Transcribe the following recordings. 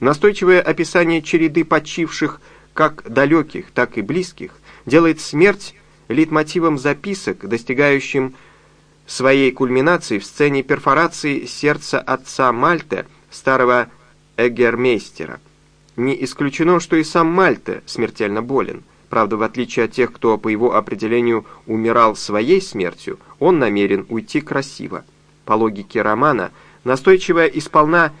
Настойчивое описание череды почивших как далеких, так и близких делает смерть литмотивом записок, достигающим своей кульминации в сцене перфорации сердца отца Мальте, старого эгермейстера. Не исключено, что и сам Мальте смертельно болен. Правда, в отличие от тех, кто по его определению умирал своей смертью, он намерен уйти красиво. По логике романа, настойчивая и сполна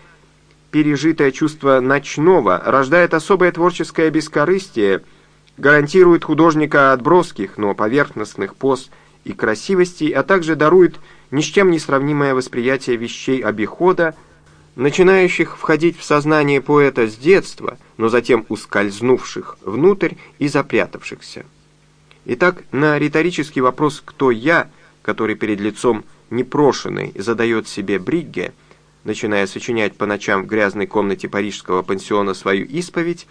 пережитое чувство ночного рождает особое творческое бескорыстие, гарантирует художника от броских, но поверхностных поз и красивостей, а также дарует ни с чем не сравнимое восприятие вещей обихода, начинающих входить в сознание поэта с детства, но затем ускользнувших внутрь и запрятавшихся. Итак, на риторический вопрос «Кто я?», который перед лицом непрошенный задает себе Бригге, начиная сочинять по ночам в грязной комнате парижского пансиона свою исповедь,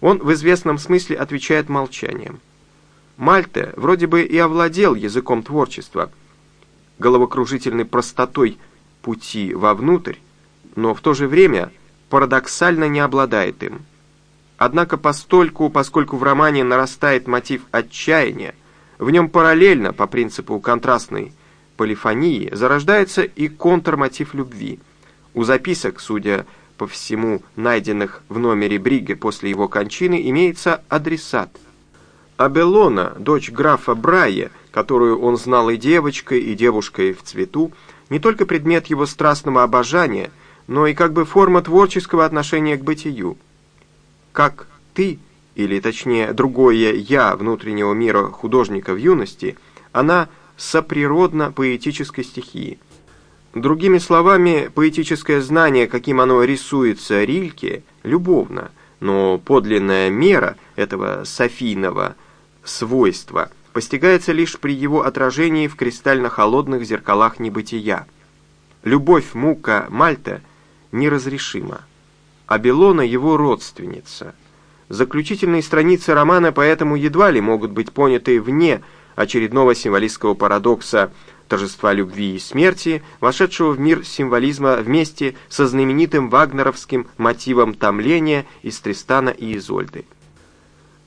он в известном смысле отвечает молчанием. Мальте вроде бы и овладел языком творчества, головокружительной простотой пути вовнутрь, но в то же время парадоксально не обладает им. Однако постольку, поскольку в романе нарастает мотив отчаяния, в нем параллельно, по принципу контрастной полифонии, зарождается и контрмотив любви. У записок, судя по всему, найденных в номере Бриге после его кончины, имеется адресат – Абелона, дочь графа Брайя, которую он знал и девочкой, и девушкой в цвету, не только предмет его страстного обожания, но и как бы форма творческого отношения к бытию. Как ты, или точнее другое «я» внутреннего мира художника в юности, она соприродна поэтической стихии. Другими словами, поэтическое знание, каким оно рисуется Рильке, любовно, но подлинная мера этого софийного – свойства постигается лишь при его отражении в кристально-холодных зеркалах небытия. Любовь Мука Мальта неразрешима, а Белона его родственница. Заключительные страницы романа поэтому едва ли могут быть поняты вне очередного символистского парадокса торжества любви и смерти, вошедшего в мир символизма вместе со знаменитым вагнеровским мотивом томления из Тристана и Изольды.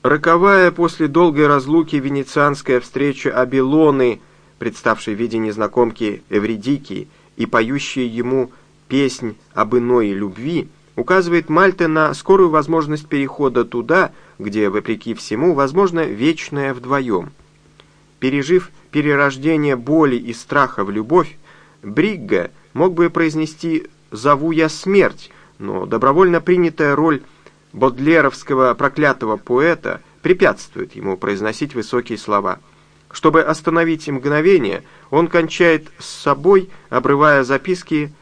Роковая после долгой разлуки венецианская встреча Абилоны, представшей в виде незнакомки Эвридики и поющей ему песнь об иной любви, указывает Мальте на скорую возможность перехода туда, где, вопреки всему, возможно вечное вдвоем. Пережив перерождение боли и страха в любовь, Бригга мог бы произнести «зову я смерть», но добровольно принятая роль бодлеровского проклятого поэта препятствует ему произносить высокие слова. Чтобы остановить мгновение, он кончает с собой, обрывая записки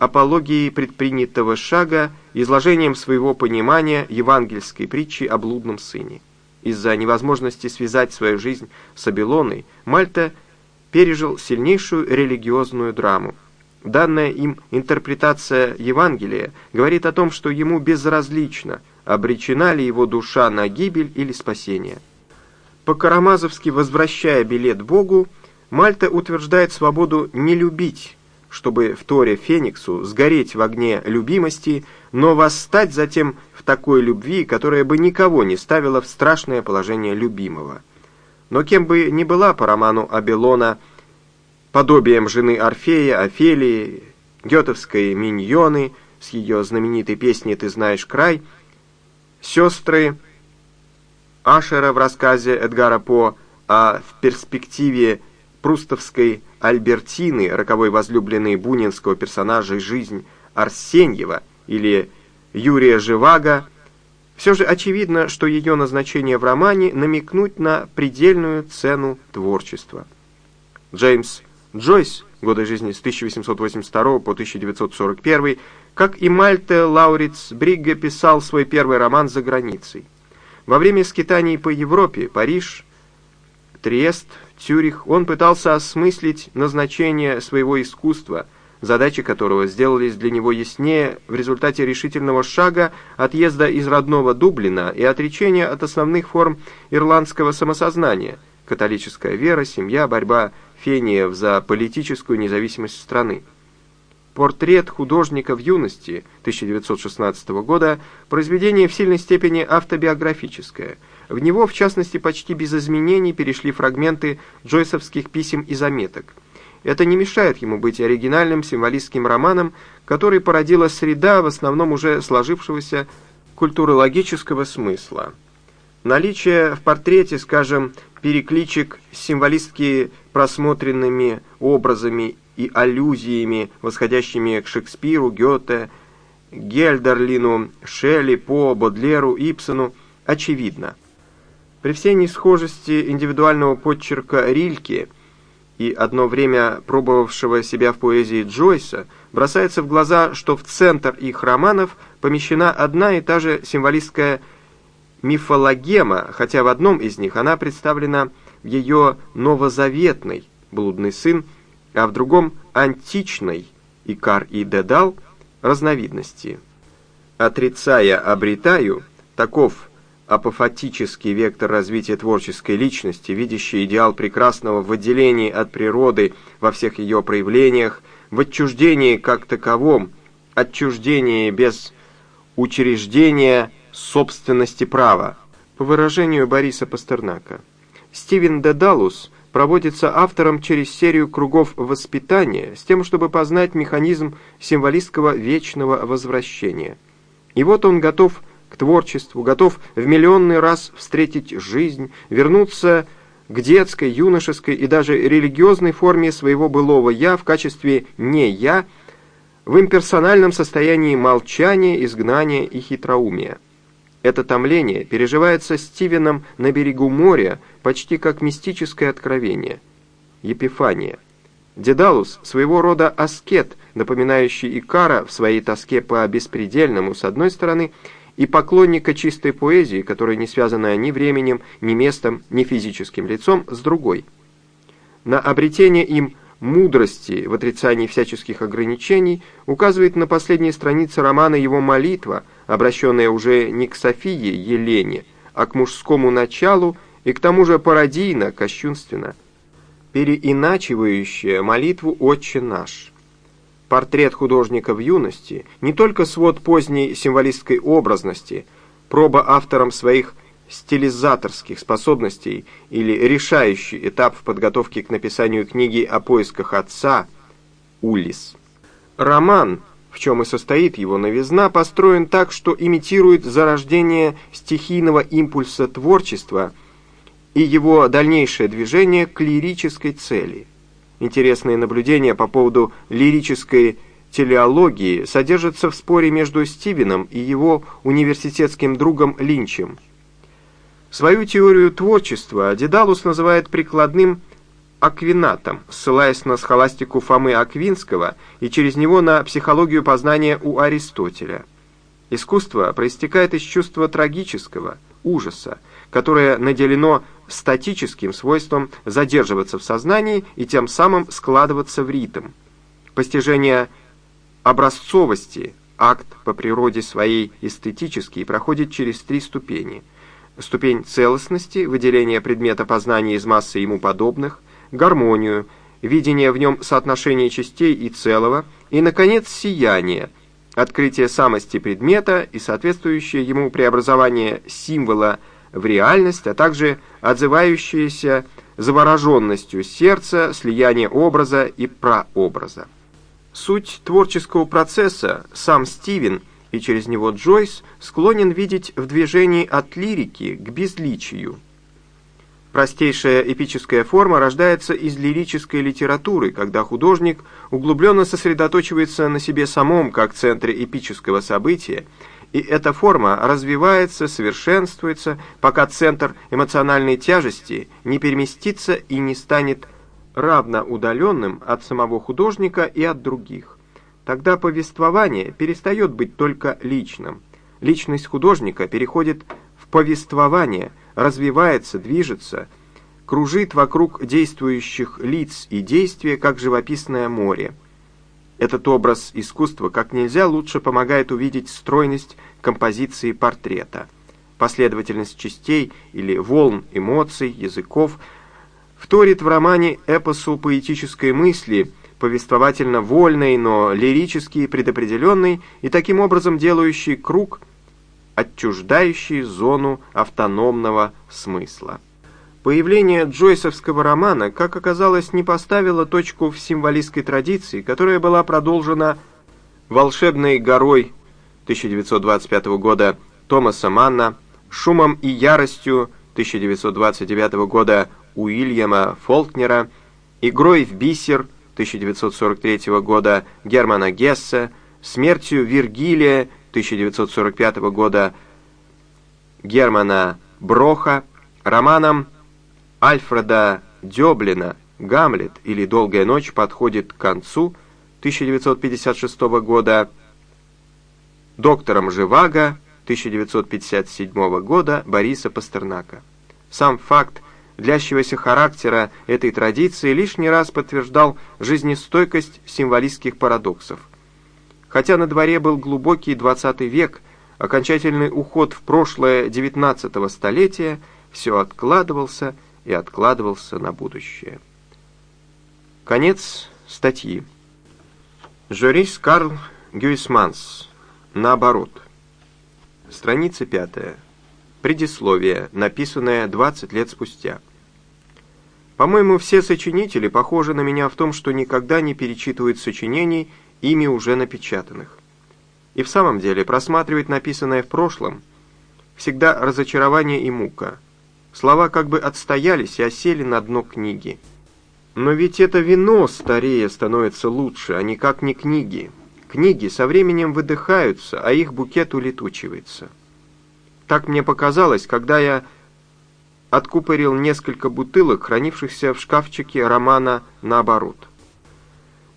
апологией предпринятого шага, изложением своего понимания евангельской притчи о блудном сыне. Из-за невозможности связать свою жизнь с Абилоной, Мальта пережил сильнейшую религиозную драму. Данная им интерпретация Евангелия говорит о том, что ему безразлично, обречена ли его душа на гибель или спасение. По-карамазовски возвращая билет Богу, Мальта утверждает свободу не любить, чтобы в Торе Фениксу сгореть в огне любимости, но восстать затем в такой любви, которая бы никого не ставила в страшное положение любимого. Но кем бы ни была по роману Абелона подобием жены Орфея, Офелии, гетовской Миньоны с ее знаменитой песней «Ты знаешь край», сестры Ашера в рассказе Эдгара По, а в перспективе прустовской Альбертины, роковой возлюбленной бунинского персонажа «Жизнь Арсеньева» или Юрия Живаго, все же очевидно, что ее назначение в романе намекнуть на предельную цену творчества. Джеймс Джойс, годы жизни с 1882 по 1941, как и Мальте Лауриц Бригге писал свой первый роман за границей. Во время скитаний по Европе, Париж, Триест, Цюрих, он пытался осмыслить назначение своего искусства, задачи которого сделались для него яснее в результате решительного шага отъезда из родного Дублина и отречения от основных форм ирландского самосознания – католическая вера, семья, борьба фениев за политическую независимость страны. Портрет художника в юности 1916 года – произведение в сильной степени автобиографическое. В него, в частности, почти без изменений перешли фрагменты джойсовских писем и заметок. Это не мешает ему быть оригинальным символистским романом, который породила среда, в основном уже сложившегося культурологического смысла. Наличие в портрете, скажем, перекличек с символистски просмотренными образами и аллюзиями, восходящими к Шекспиру, Гёте, Гельдерлину, Шелли, По, Бодлеру, Ипсону, очевидно. При всей несхожести индивидуального подчерка Рильке и одно время пробовавшего себя в поэзии Джойса, бросается в глаза, что в центр их романов помещена одна и та же символистская мифологема, хотя в одном из них она представлена в ее новозаветной «Блудный сын», а в другом античной Икар и Дедал разновидности. Отрицая обретаю, таков апофатический вектор развития творческой личности, видящий идеал прекрасного в отделении от природы во всех ее проявлениях, в отчуждении как таковом, отчуждении без учреждения собственности права, по выражению Бориса Пастернака. Стивен Дедалус – проводится автором через серию кругов воспитания с тем, чтобы познать механизм символистского вечного возвращения. И вот он готов к творчеству, готов в миллионный раз встретить жизнь, вернуться к детской, юношеской и даже религиозной форме своего былого «я» в качестве «не я», в имперсональном состоянии молчания, изгнания и хитроумия. Это томление переживается Стивеном на берегу моря почти как мистическое откровение. Епифания. Дедалус – своего рода аскет, напоминающий Икара в своей тоске по беспредельному, с одной стороны, и поклонника чистой поэзии, которая не связана ни временем, ни местом, ни физическим лицом, с другой. На обретение им мудрости в отрицании всяческих ограничений указывает на последней странице романа его молитва, обращенная уже не к Софии Елене, а к мужскому началу и к тому же пародийно, кощунственно, переиначивающая молитву «Отче наш». Портрет художника в юности не только свод поздней символистской образности, проба автором своих стилизаторских способностей или решающий этап в подготовке к написанию книги о поисках отца Улис. Роман, в чем и состоит его новизна, построен так, что имитирует зарождение стихийного импульса творчества и его дальнейшее движение к лирической цели. Интересные наблюдения по поводу лирической телеологии содержатся в споре между Стивеном и его университетским другом Линчем – Свою теорию творчества Дедалус называет прикладным аквинатом, ссылаясь на схоластику Фомы Аквинского и через него на психологию познания у Аристотеля. Искусство проистекает из чувства трагического, ужаса, которое наделено статическим свойством задерживаться в сознании и тем самым складываться в ритм. Постижение образцовости, акт по природе своей эстетический, проходит через три ступени – ступень целостности, выделение предмета познания из массы ему подобных, гармонию, видение в нем соотношения частей и целого, и, наконец, сияние, открытие самости предмета и соответствующее ему преобразование символа в реальность, а также отзывающееся завороженностью сердца, слияние образа и прообраза. Суть творческого процесса сам Стивен – и через него Джойс склонен видеть в движении от лирики к безличию. Простейшая эпическая форма рождается из лирической литературы, когда художник углубленно сосредоточивается на себе самом как центре эпического события, и эта форма развивается, совершенствуется, пока центр эмоциональной тяжести не переместится и не станет равноудаленным от самого художника и от других. Тогда повествование перестает быть только личным. Личность художника переходит в повествование, развивается, движется, кружит вокруг действующих лиц и действия, как живописное море. Этот образ искусства как нельзя лучше помогает увидеть стройность композиции портрета. Последовательность частей или волн эмоций, языков вторит в романе эпосу поэтической мысли – повествовательно вольный, но лирически предопределенный и таким образом делающий круг, отчуждающий зону автономного смысла. Появление джойсовского романа, как оказалось, не поставило точку в символистской традиции, которая была продолжена «Волшебной горой» 1925 года Томаса Манна, «Шумом и яростью» 1929 года Уильяма Фолкнера, «Игрой в бисер» 1943 года Германа Гесса, «Смертью Виргилия» 1945 года Германа Броха, романом Альфреда Дёблина «Гамлет» или «Долгая ночь» подходит к концу 1956 года, доктором Живаго 1957 года Бориса Пастернака. Сам факт длящегося характера этой традиции лишний раз подтверждал жизнестойкость символистских парадоксов. Хотя на дворе был глубокий XX век, окончательный уход в прошлое XIX столетия все откладывался и откладывался на будущее. Конец статьи. Жорис Карл Гюйсманс. Наоборот. Страница пятая. Предисловие, написанное 20 лет спустя. По-моему, все сочинители похожи на меня в том, что никогда не перечитывают сочинений, ими уже напечатанных. И в самом деле, просматривать написанное в прошлом всегда разочарование и мука. Слова как бы отстоялись и осели на дно книги. Но ведь это вино старее становится лучше, а никак не книги. Книги со временем выдыхаются, а их букет улетучивается. Так мне показалось, когда я откупорил несколько бутылок, хранившихся в шкафчике романа «Наоборот».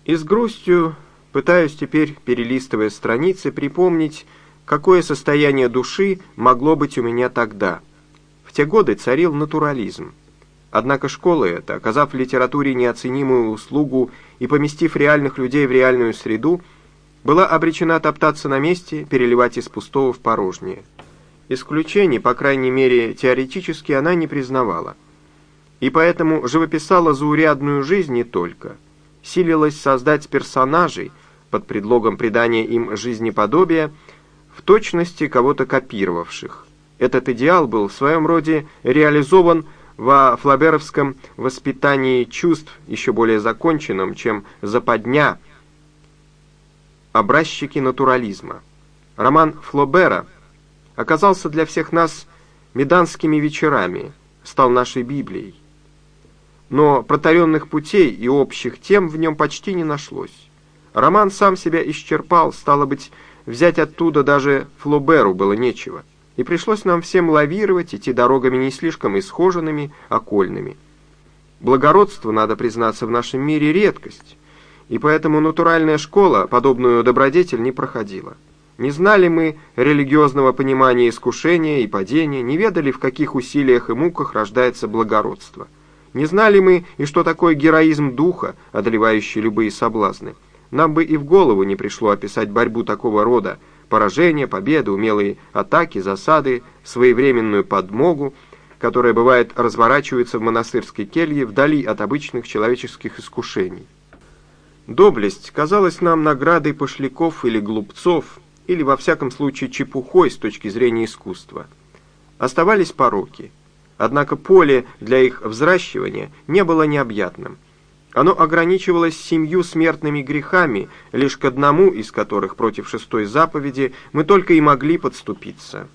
И с грустью пытаюсь теперь, перелистывая страницы, припомнить, какое состояние души могло быть у меня тогда. В те годы царил натурализм. Однако школа эта, оказав литературе неоценимую услугу и поместив реальных людей в реальную среду, была обречена топтаться на месте, переливать из пустого в порожнее. Исключений, по крайней мере теоретически, она не признавала. И поэтому живописала заурядную жизнь не только. Силилась создать персонажей, под предлогом придания им жизнеподобия, в точности кого-то копировавших. Этот идеал был в своем роде реализован во флаберовском воспитании чувств, еще более законченном, чем западня, образчики натурализма. Роман Флобера – оказался для всех нас меданскими вечерами, стал нашей Библией. Но протаренных путей и общих тем в нем почти не нашлось. Роман сам себя исчерпал, стало быть, взять оттуда даже Флоберу было нечего. И пришлось нам всем лавировать, идти дорогами не слишком исхоженными, окольными. Благородство, надо признаться, в нашем мире редкость, и поэтому натуральная школа подобную добродетель не проходила. Не знали мы религиозного понимания искушения и падения, не ведали, в каких усилиях и муках рождается благородство. Не знали мы и что такое героизм духа, одолевающий любые соблазны. Нам бы и в голову не пришло описать борьбу такого рода, поражение, победы, умелые атаки, засады, своевременную подмогу, которая, бывает, разворачивается в монастырской келье вдали от обычных человеческих искушений. Доблесть казалась нам наградой пошляков или глупцов, или во всяком случае чепухой с точки зрения искусства. Оставались пороки, однако поле для их взращивания не было необъятным. Оно ограничивалось семью смертными грехами, лишь к одному из которых против шестой заповеди мы только и могли подступиться.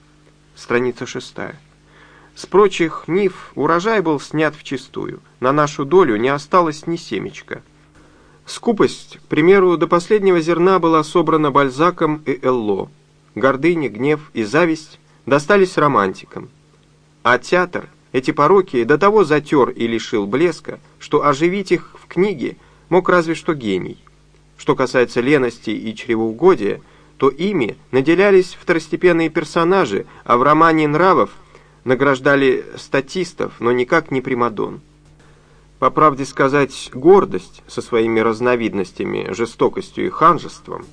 Страница шестая. С прочих нив урожай был снят вчистую, на нашу долю не осталось ни семечка. Скупость, к примеру, до последнего зерна была собрана Бальзаком и Элло. Гордыня, гнев и зависть достались романтикам. А театр эти пороки до того затер и лишил блеска, что оживить их в книге мог разве что гений. Что касается лености и чревоугодия, то ими наделялись второстепенные персонажи, а в романе нравов награждали статистов, но никак не примадон. По правде сказать, гордость со своими разновидностями, жестокостью и ханжеством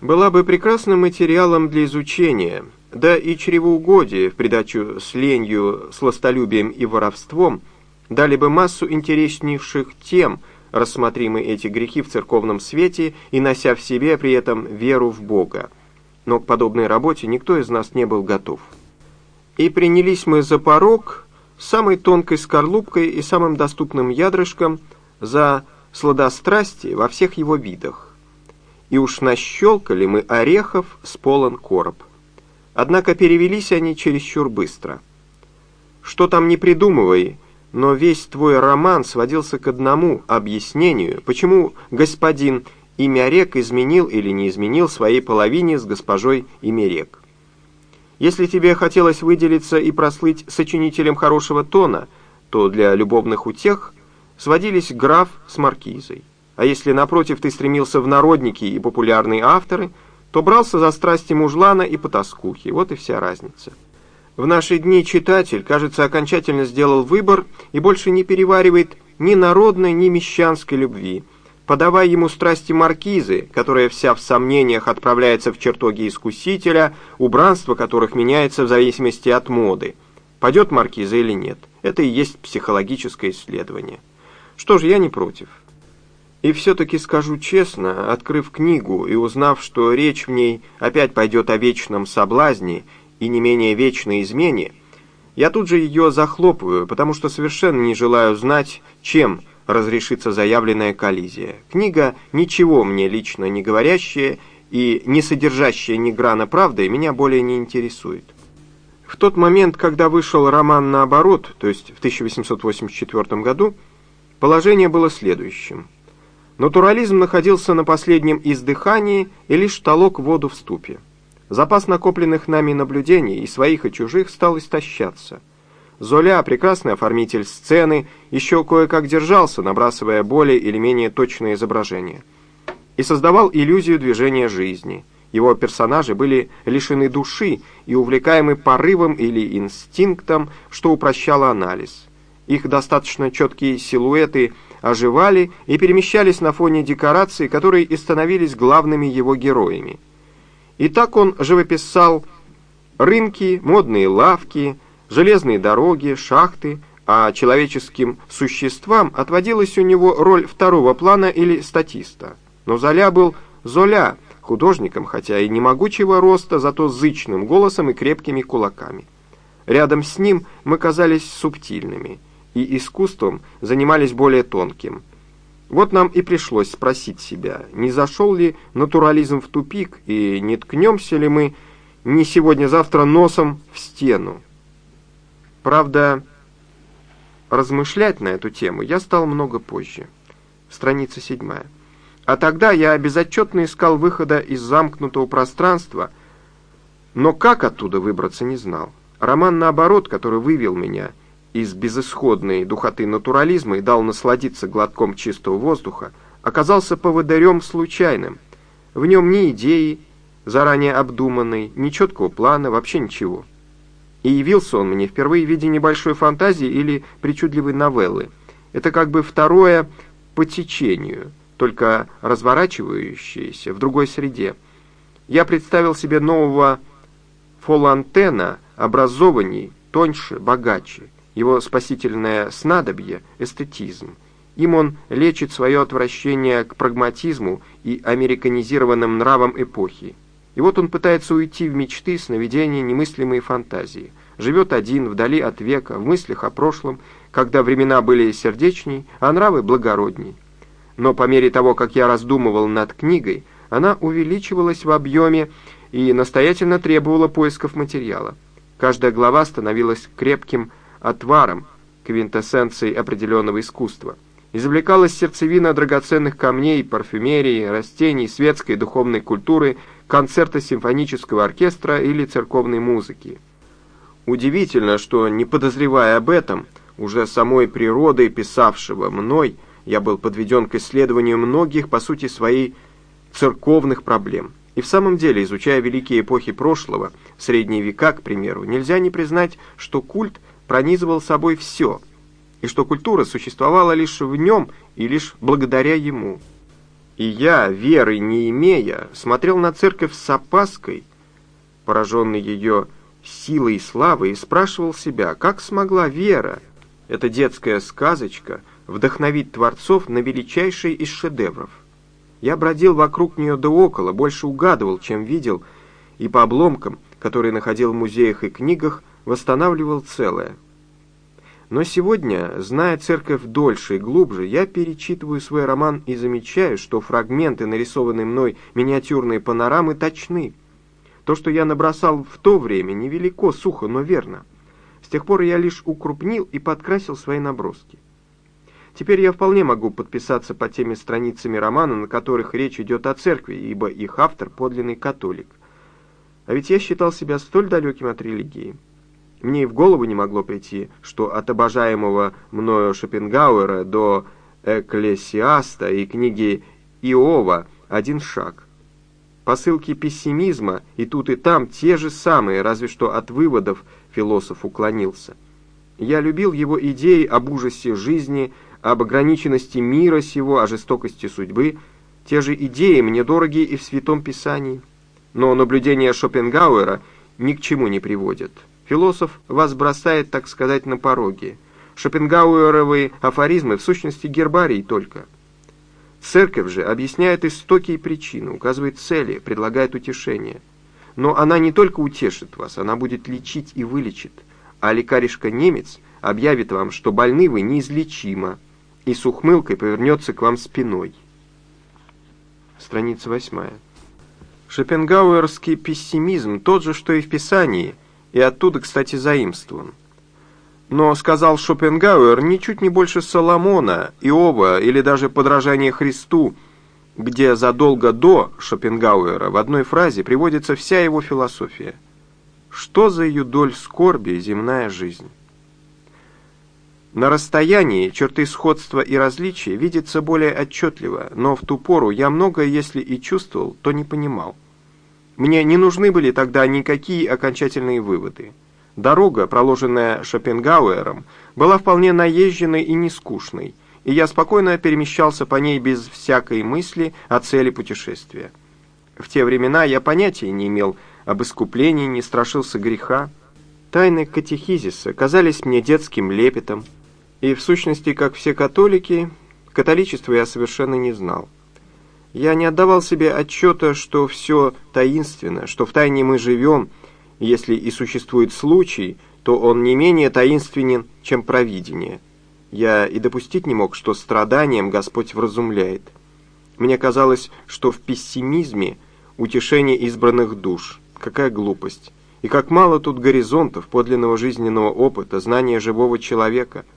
была бы прекрасным материалом для изучения, да и чревоугодие в придачу с ленью, сластолюбием и воровством дали бы массу интереснейших тем рассмотримы эти грехи в церковном свете и нося в себе при этом веру в Бога. Но к подобной работе никто из нас не был готов. И принялись мы за порог самой тонкой скорлупкой и самым доступным ядрышком за сладострастие во всех его видах. И уж нащелкали мы орехов с полон короб. Однако перевелись они чересчур быстро. Что там не придумывай, но весь твой роман сводился к одному объяснению, почему господин Имярек изменил или не изменил своей половине с госпожой Имярек. Если тебе хотелось выделиться и прослыть сочинителем хорошего тона, то для любовных утех сводились граф с маркизой. А если, напротив, ты стремился в народники и популярные авторы, то брался за страсти мужлана и потаскухи. Вот и вся разница. В наши дни читатель, кажется, окончательно сделал выбор и больше не переваривает ни народной, ни мещанской любви, подавая ему страсти маркизы, которая вся в сомнениях отправляется в чертоги искусителя, убранство которых меняется в зависимости от моды. Пойдет маркиза или нет. Это и есть психологическое исследование. Что ж, я не против. И все-таки скажу честно, открыв книгу и узнав, что речь в ней опять пойдет о вечном соблазне и не менее вечной измене, я тут же ее захлопываю, потому что совершенно не желаю знать, чем разрешится заявленная коллизия. Книга, ничего мне лично не говорящая и не содержащая ни грана правды, меня более не интересует. В тот момент, когда вышел роман «Наоборот», то есть в 1884 году, положение было следующим. Натурализм находился на последнем издыхании и лишь толок воду в ступе. Запас накопленных нами наблюдений и своих и чужих стал истощаться. Золя, прекрасный оформитель сцены, еще кое-как держался, набрасывая более или менее точное изображение. И создавал иллюзию движения жизни. Его персонажи были лишены души и увлекаемы порывом или инстинктом, что упрощало анализ. Их достаточно четкие силуэты оживали и перемещались на фоне декораций, которые и становились главными его героями. И так он живописал рынки, модные лавки, железные дороги, шахты, а человеческим существам отводилась у него роль второго плана или статиста. Но Золя был Золя, художником, хотя и не могучего роста, зато зычным голосом и крепкими кулаками. Рядом с ним мы казались субтильными, и искусством занимались более тонким – вот нам и пришлось спросить себя, не зашел ли натурализм в тупик, и не ткнемся ли мы не сегодня-завтра носом в стену. Правда, размышлять на эту тему я стал много позже. Страница седьмая. А тогда я безотчетно искал выхода из замкнутого пространства, но как оттуда выбраться не знал. Роман, наоборот, который вывел меня – из безысходной духоты натурализма и дал насладиться глотком чистого воздуха, оказался поводырем случайным. В нем ни идеи, заранее обдуманной, ни четкого плана, вообще ничего. И явился он мне впервые в виде небольшой фантазии или причудливой новеллы. Это как бы второе по течению, только разворачивающееся в другой среде. Я представил себе нового Фолантена, образованней, тоньше, богаче его спасительное снадобье – эстетизм. Им он лечит свое отвращение к прагматизму и американизированным нравам эпохи. И вот он пытается уйти в мечты, сновидения, немыслимые фантазии. Живет один, вдали от века, в мыслях о прошлом, когда времена были сердечней, а нравы благородней. Но по мере того, как я раздумывал над книгой, она увеличивалась в объеме и настоятельно требовала поисков материала. Каждая глава становилась крепким отваром, квинтэссенцией определенного искусства. Извлекалась сердцевина драгоценных камней, парфюмерии, растений, светской и духовной культуры, концерта симфонического оркестра или церковной музыки. Удивительно, что, не подозревая об этом, уже самой природой писавшего мной, я был подведен к исследованию многих, по сути своей, церковных проблем. И в самом деле, изучая великие эпохи прошлого, средние века, к примеру, нельзя не признать, что культ – пронизывал собой все, и что культура существовала лишь в нем и лишь благодаря ему. И я, веры не имея, смотрел на церковь с опаской, пораженный ее силой и славой, и спрашивал себя, как смогла вера, эта детская сказочка, вдохновить творцов на величайший из шедевров. Я бродил вокруг нее да около, больше угадывал, чем видел, и по обломкам, которые находил в музеях и книгах, восстанавливал целое. Но сегодня, зная церковь дольше и глубже, я перечитываю свой роман и замечаю, что фрагменты, нарисованные мной миниатюрные панорамы, точны. То, что я набросал в то время, невелико, сухо, но верно. С тех пор я лишь укрупнил и подкрасил свои наброски. Теперь я вполне могу подписаться под теми страницами романа, на которых речь идет о церкви, ибо их автор – подлинный католик. А ведь я считал себя столь далеким от религии. Мне и в голову не могло прийти, что от обожаемого мною Шопенгауэра до Экклесиаста и книги Иова один шаг. Посылки пессимизма и тут и там те же самые, разве что от выводов философ уклонился. Я любил его идеи об ужасе жизни, об ограниченности мира сего, о жестокости судьбы. Те же идеи мне дороги и в Святом Писании. Но наблюдения Шопенгауэра ни к чему не приводят. Философ вас бросает, так сказать, на пороге. Шопенгауэровые афоризмы в сущности гербарий только. Церковь же объясняет истоки и причины, указывает цели, предлагает утешение. Но она не только утешит вас, она будет лечить и вылечит. А лекаришка-немец объявит вам, что больны вы неизлечимо, и с ухмылкой повернется к вам спиной. Страница восьмая. Шопенгауэрский пессимизм тот же, что и в Писании, и оттуда, кстати, заимствован. Но, сказал Шопенгауэр, ничуть не больше Соломона, Иова или даже подражание Христу, где задолго до Шопенгауэра в одной фразе приводится вся его философия. Что за юдоль скорби земная жизнь? На расстоянии черты сходства и различия видятся более отчетливо, но в ту пору я многое, если и чувствовал, то не понимал. Мне не нужны были тогда никакие окончательные выводы. Дорога, проложенная Шопенгауэром, была вполне наезженной и нескучной, и я спокойно перемещался по ней без всякой мысли о цели путешествия. В те времена я понятия не имел об искуплении, не страшился греха. Тайны катехизиса казались мне детским лепетом, и в сущности, как все католики, католичество я совершенно не знал. Я не отдавал себе отчета, что все таинственно, что в тайне мы живем, если и существует случай, то он не менее таинственен, чем провидение. Я и допустить не мог, что страданием Господь вразумляет. Мне казалось, что в пессимизме утешение избранных душ. Какая глупость! И как мало тут горизонтов, подлинного жизненного опыта, знания живого человека –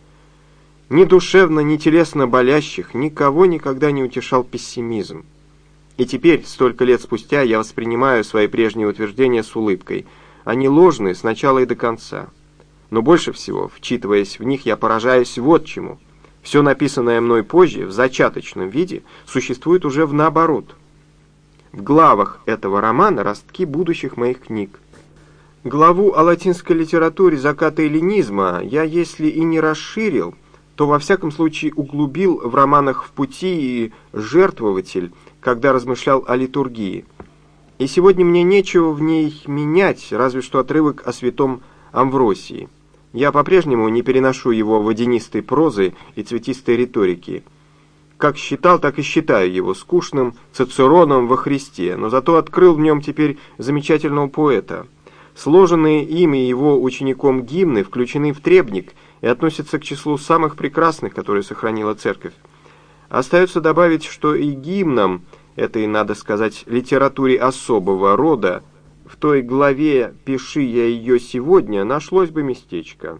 ни душевно, ни телесно болящих никого никогда не утешал пессимизм. И теперь, столько лет спустя, я воспринимаю свои прежние утверждения с улыбкой. Они ложные с начала и до конца. Но больше всего, вчитываясь в них, я поражаюсь вот чему. Все написанное мной позже, в зачаточном виде, существует уже в наоборот. В главах этого романа ростки будущих моих книг. Главу о латинской литературе заката эллинизма я, если и не расширил, то во всяком случае углубил в романах «В пути» и «Жертвователь», когда размышлял о литургии. И сегодня мне нечего в ней менять, разве что отрывок о святом Амвросии. Я по-прежнему не переношу его водянистой прозы и цветистой риторики. Как считал, так и считаю его скучным цицероном во Христе, но зато открыл в нем теперь замечательного поэта. Сложенные им и его учеником гимны включены в требник – и относится к числу самых прекрасных, которые сохранила церковь. Остается добавить, что и гимном этой, надо сказать, литературе особого рода, в той главе «Пиши я ее сегодня» нашлось бы местечко.